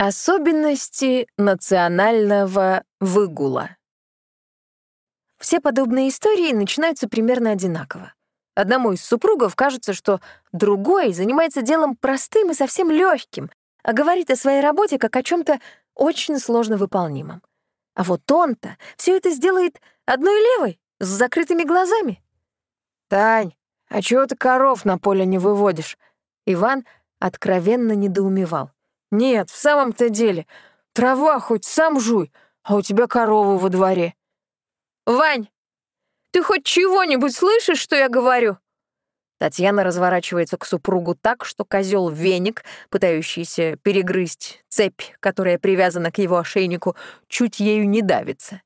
Особенности национального выгула. Все подобные истории начинаются примерно одинаково. Одному из супругов кажется, что другой занимается делом простым и совсем легким, а говорит о своей работе как о чем то очень сложно выполнимом. А вот он-то все это сделает одной левой, с закрытыми глазами. «Тань, а чего ты коров на поле не выводишь?» Иван откровенно недоумевал. «Нет, в самом-то деле, трава хоть сам жуй, а у тебя коровы во дворе». «Вань, ты хоть чего-нибудь слышишь, что я говорю?» Татьяна разворачивается к супругу так, что козел веник, пытающийся перегрызть цепь, которая привязана к его ошейнику, чуть ею не давится.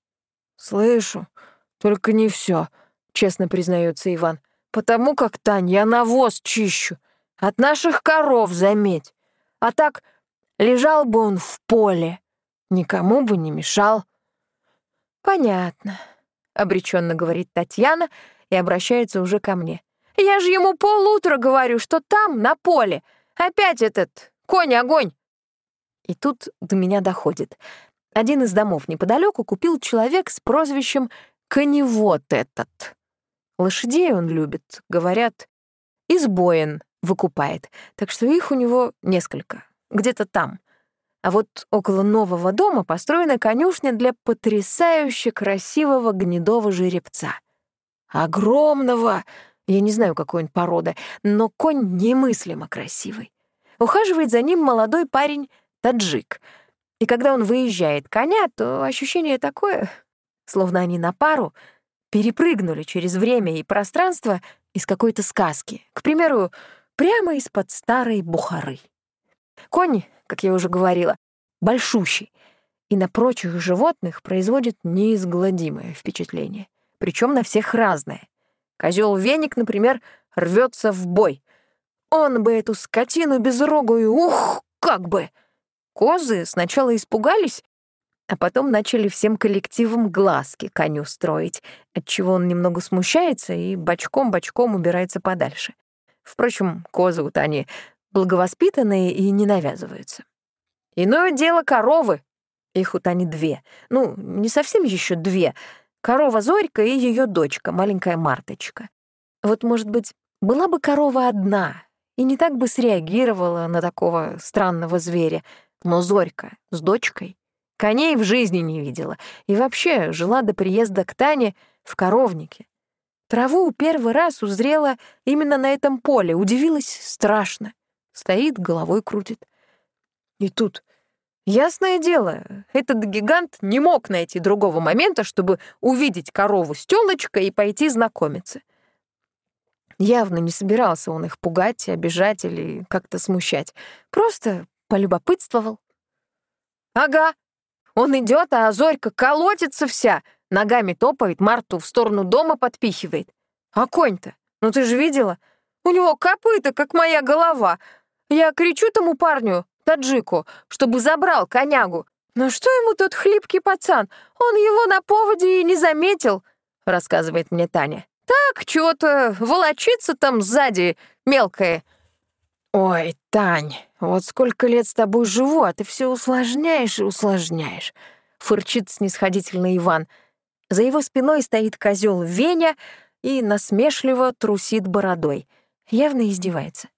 «Слышу, только не все, честно признается Иван. «Потому как, Тань, я навоз чищу. От наших коров, заметь. А так лежал бы он в поле, никому бы не мешал». «Понятно», — обреченно говорит Татьяна и обращается уже ко мне. «Я же ему полутра говорю, что там, на поле, опять этот конь-огонь». И тут до меня доходит. Один из домов неподалеку купил человек с прозвищем «Коневод этот». Лошадей он любит, говорят, избоин выкупает, так что их у него несколько, где-то там. А вот около нового дома построена конюшня для потрясающе красивого гнедого жеребца. Огромного! Я не знаю, какой он породы, но конь немыслимо красивый. Ухаживает за ним молодой парень таджик. И когда он выезжает коня, то ощущение такое, словно они на пару перепрыгнули через время и пространство из какой-то сказки. К примеру, прямо из-под старой Бухары. Конь как я уже говорила, большущий, и на прочих животных производит неизгладимое впечатление, причем на всех разное. Козел веник, например, рвется в бой. Он бы эту скотину безрогую, ух, как бы! Козы сначала испугались, а потом начали всем коллективом глазки коню строить, отчего он немного смущается и бочком-бочком убирается подальше. Впрочем, козы у Тани благовоспитанные и не навязываются. Иное дело коровы. Их у Тани две. Ну, не совсем еще две. Корова Зорька и ее дочка, маленькая Марточка. Вот, может быть, была бы корова одна и не так бы среагировала на такого странного зверя. Но Зорька с дочкой коней в жизни не видела и вообще жила до приезда к Тане в коровнике. Траву первый раз узрела именно на этом поле, удивилась страшно. Стоит, головой крутит. И тут, ясное дело, этот гигант не мог найти другого момента, чтобы увидеть корову с тёлочкой и пойти знакомиться. Явно не собирался он их пугать, обижать или как-то смущать. Просто полюбопытствовал. Ага, он идет, а Зорька колотится вся, ногами топает, Марту в сторону дома подпихивает. А конь-то, ну ты же видела? У него копыта, как моя голова, я кричу тому парню, таджику, чтобы забрал конягу. Но что ему тот хлипкий пацан? Он его на поводе и не заметил, рассказывает мне Таня. Так, чего-то волочится там сзади мелкое. Ой, Тань, вот сколько лет с тобой живу, а ты все усложняешь и усложняешь, фырчит снисходительно Иван. За его спиной стоит козел Веня и насмешливо трусит бородой. Явно издевается.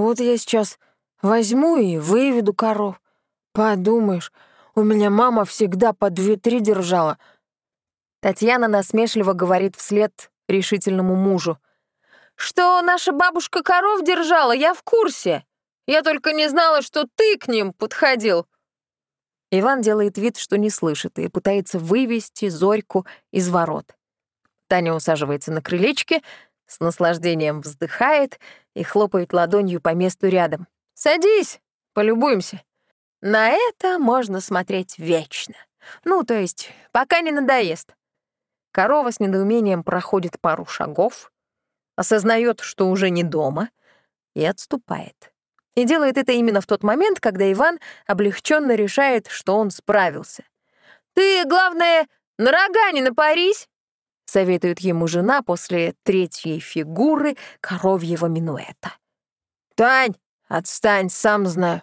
Вот я сейчас возьму и выведу коров. Подумаешь, у меня мама всегда по две-три держала. Татьяна насмешливо говорит вслед решительному мужу. «Что наша бабушка коров держала, я в курсе. Я только не знала, что ты к ним подходил». Иван делает вид, что не слышит, и пытается вывести Зорьку из ворот. Таня усаживается на крылечке, с наслаждением вздыхает и хлопает ладонью по месту рядом. «Садись, полюбуемся». На это можно смотреть вечно. Ну, то есть, пока не надоест. Корова с недоумением проходит пару шагов, осознает, что уже не дома, и отступает. И делает это именно в тот момент, когда Иван облегченно решает, что он справился. «Ты, главное, на рога не напарись!» Советует ему жена после третьей фигуры коровьего минуэта. «Тань, отстань, сам знаю».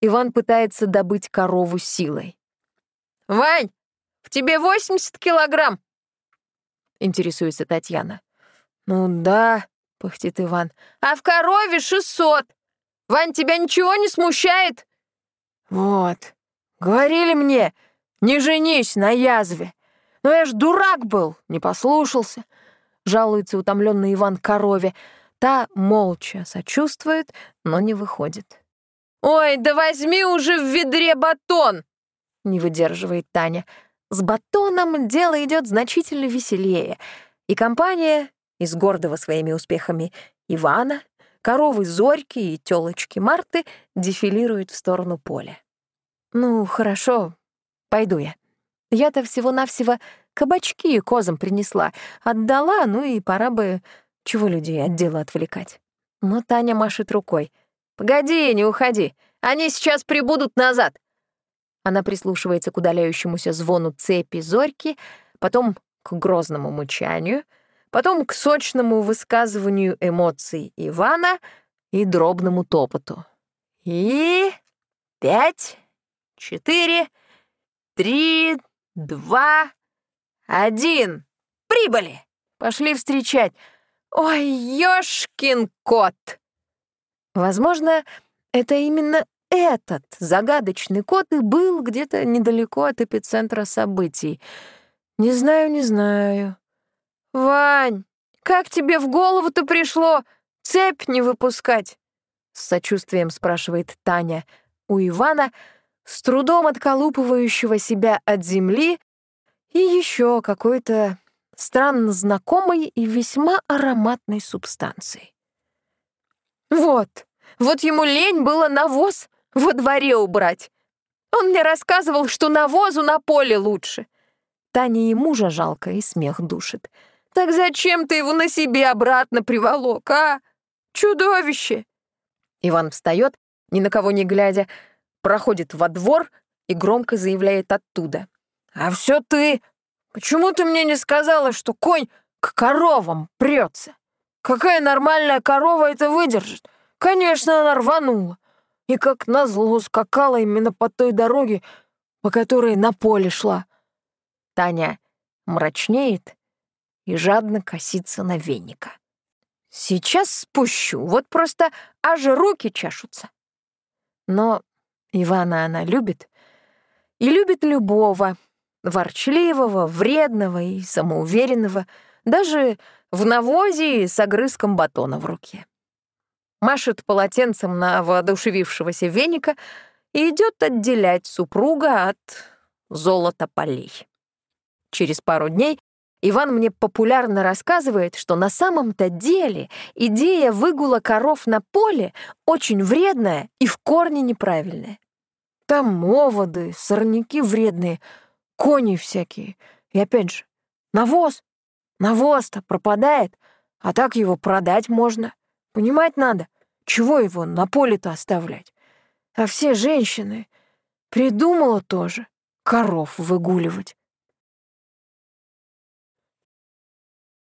Иван пытается добыть корову силой. «Вань, в тебе 80 килограмм!» — интересуется Татьяна. «Ну да», — пыхтит Иван. «А в корове 600! Вань, тебя ничего не смущает?» «Вот, говорили мне, не женись на язве. Но я ж дурак был, не послушался», — жалуется утомленный Иван корове. Та молча сочувствует, но не выходит. «Ой, да возьми уже в ведре батон!» — не выдерживает Таня. С батоном дело идет значительно веселее, и компания из гордого своими успехами Ивана, коровы Зорьки и тёлочки Марты дефилируют в сторону поля. «Ну, хорошо, пойду я. Я-то всего-навсего кабачки козам принесла, отдала, ну и пора бы чего людей от дела отвлекать». Но Таня машет рукой. «Погоди, не уходи, они сейчас прибудут назад». Она прислушивается к удаляющемуся звону цепи зорьки, потом к грозному мычанию, потом к сочному высказыванию эмоций Ивана и дробному топоту. И пять, четыре, три, два, один. Прибыли! Пошли встречать. Ой, ёшкин кот! Возможно, это именно этот загадочный кот и был где-то недалеко от эпицентра событий. Не знаю, не знаю. «Вань, как тебе в голову-то пришло цепь не выпускать?» С сочувствием спрашивает Таня у Ивана, с трудом отколупывающего себя от земли и еще какой-то странно знакомой и весьма ароматной субстанцией. «Вот, вот ему лень было навоз во дворе убрать. Он мне рассказывал, что навозу на поле лучше». Таня и мужа жалко, и смех душит. «Так зачем ты его на себе обратно приволок, а? Чудовище!» Иван встает, ни на кого не глядя, проходит во двор и громко заявляет оттуда. «А все ты! Почему ты мне не сказала, что конь к коровам прется? Какая нормальная корова это выдержит? Конечно, она рванула. И как назло скакала именно по той дороге, по которой на поле шла. Таня мрачнеет и жадно косится на веника. Сейчас спущу, вот просто аж руки чешутся. Но Ивана она любит, и любит любого, ворчливого, вредного и самоуверенного, даже в навозе с огрызком батона в руке. Машет полотенцем на воодушевившегося веника и идет отделять супруга от золота полей. Через пару дней Иван мне популярно рассказывает, что на самом-то деле идея выгула коров на поле очень вредная и в корне неправильная. Там оводы, сорняки вредные, кони всякие. И опять же, навоз. Навоз-то пропадает, а так его продать можно. Понимать надо, чего его на поле-то оставлять. А все женщины придумала тоже коров выгуливать.